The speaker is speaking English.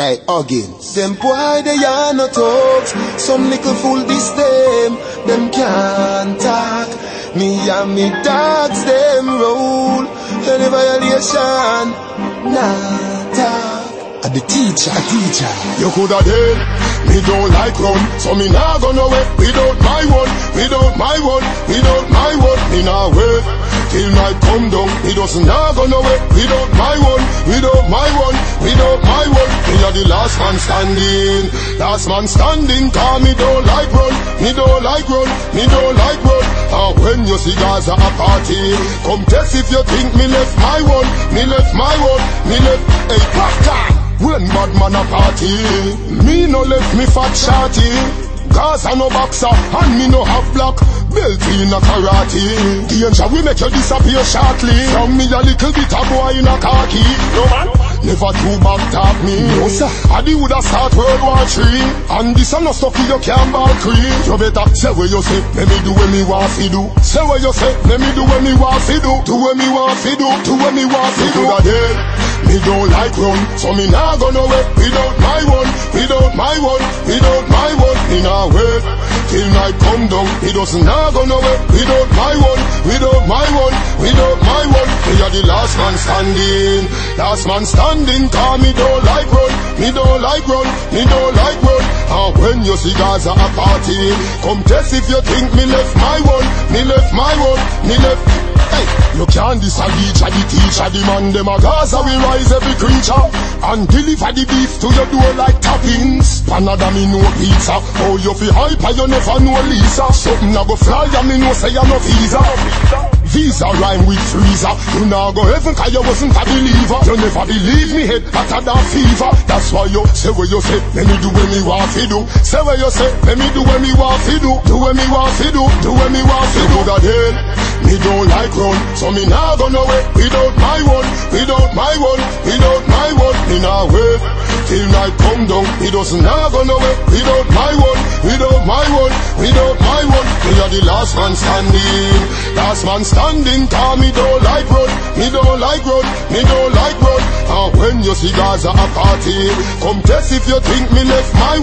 Hey, Huggins. Them boy, they are no talks. Some little fool this them. Them can't talk. Me and me dogs, them roll. Any violation, nah talk. And the teacher, a teacher. You coulda dead, me don't like run, so me nah go nowhere without my one, without my one, without my one, me nah wait till night come down. Me doesn't nah go nowhere without my one, man standing, last man standing. Cause me don't like run, me don't like run, me don't like run. And when you see Gaza a party, come test if you think me left my one, me left my one, me left a hey, when bad man a party, me no left me fat shorty. Gaza no boxer, and me no have block. Belt in a karate. Danger we make you disappear shortly. From me a little bit a boy in a khaki. No man. Never too back talk me. No sir. I the woulda start World War Three. And this a no stuff you can't ball cream. You better say what you say. Let me do what me want fi do. Say what you say. Let me do what me want fi do. Do what me want fi do. Do what me want fi do. dead. Me don't like run, so me nah go nowhere without my one, without my one, without my one. Me nah wait till night come down. Me doesn't nah go nowhere without my one, without my one, without standing, last man standing. Cause me don't like run, me don't like run, me don't like run. And when you see Gaza a party, come test if you think me left my one, me left my one, me left. Hey, you can't disagree, the teacher, the man, them a Gaza, we rise every creature and deliver the beef to your door like toppings. Panada me no pizza, oh you feel hyper, you never know Lisa. Something a go fly, and me know say you no visa. Visa rhyme with freezer. You now go heaven cause you wasn't a believer. You never believe me head hotter than fever. That's why you say what you say. Let me do what me want to do. Say what you say. Let me do what me want to do. Do what me want to do. Do what me want to do. That hell, me don't like run. So me now go nowhere without my one. Without my one. Without my one. Me now wait till night come down. Me doesn't now go nowhere without my one. Without my one. Without my one. Me are the last man standing. Last man standing. Cause me don't like run. Me don't like run. Me don't like run. And when you see Gaza a party, come test if you think me left my